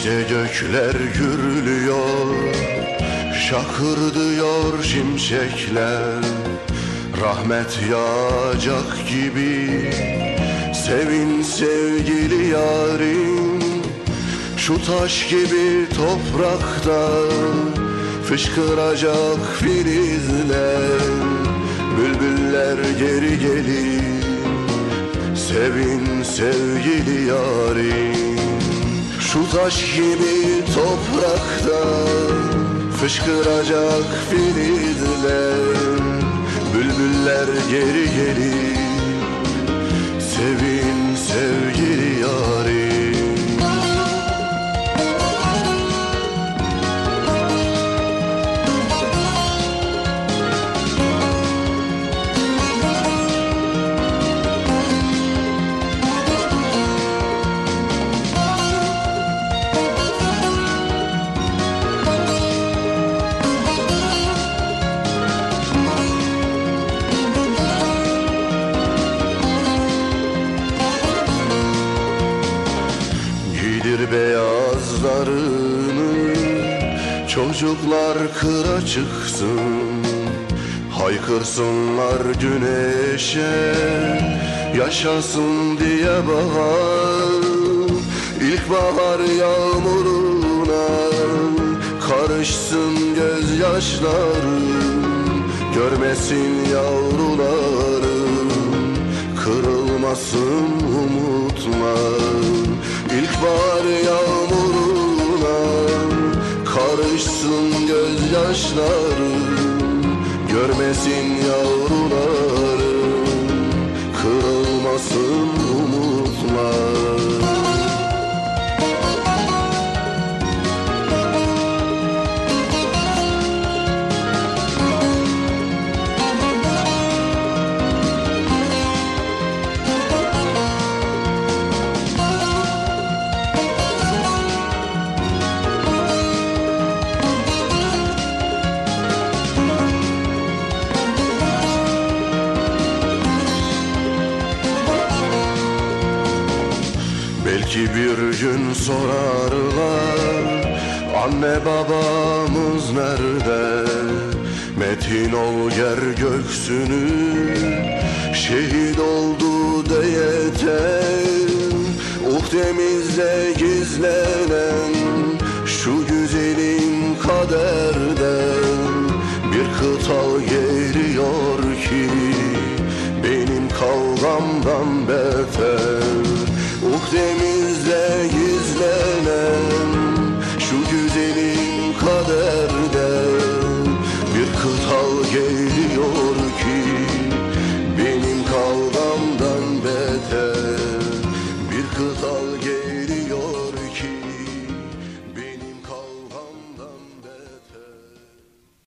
İşte gökler gürlüyor Şakır diyor şimşekler. Rahmet yağacak gibi Sevin sevgili yarim. Şu taş gibi toprakta Fışkıracak filizler. Bülbüller geri gelir Sevin sevgili yarim Şu taş gibi toprakta Fışkıracak filizler Bülbüller geri gelir Sevin sevgili beyazlarını Çocuklar kıra çıksın. Haykırsınlar güneşe Yaşasın diye bahar. İlkbahar yağmuruna Karışsın gözyaşları. Görmesin yavrularım Kırılmasın umutlar. İlkbahar yağmuruna Karışsın gözyaşları Görmesin yavruları Kırılmasın Belki bir gün sorarlar Anne babamız nerede? Metin ol ger göksünü Şehit oldu diyeten Uhdemizde gizlenen Şu güzelim kader kıtal geliyor ki Benim kavgamdan beter. Bir kıtal geliyor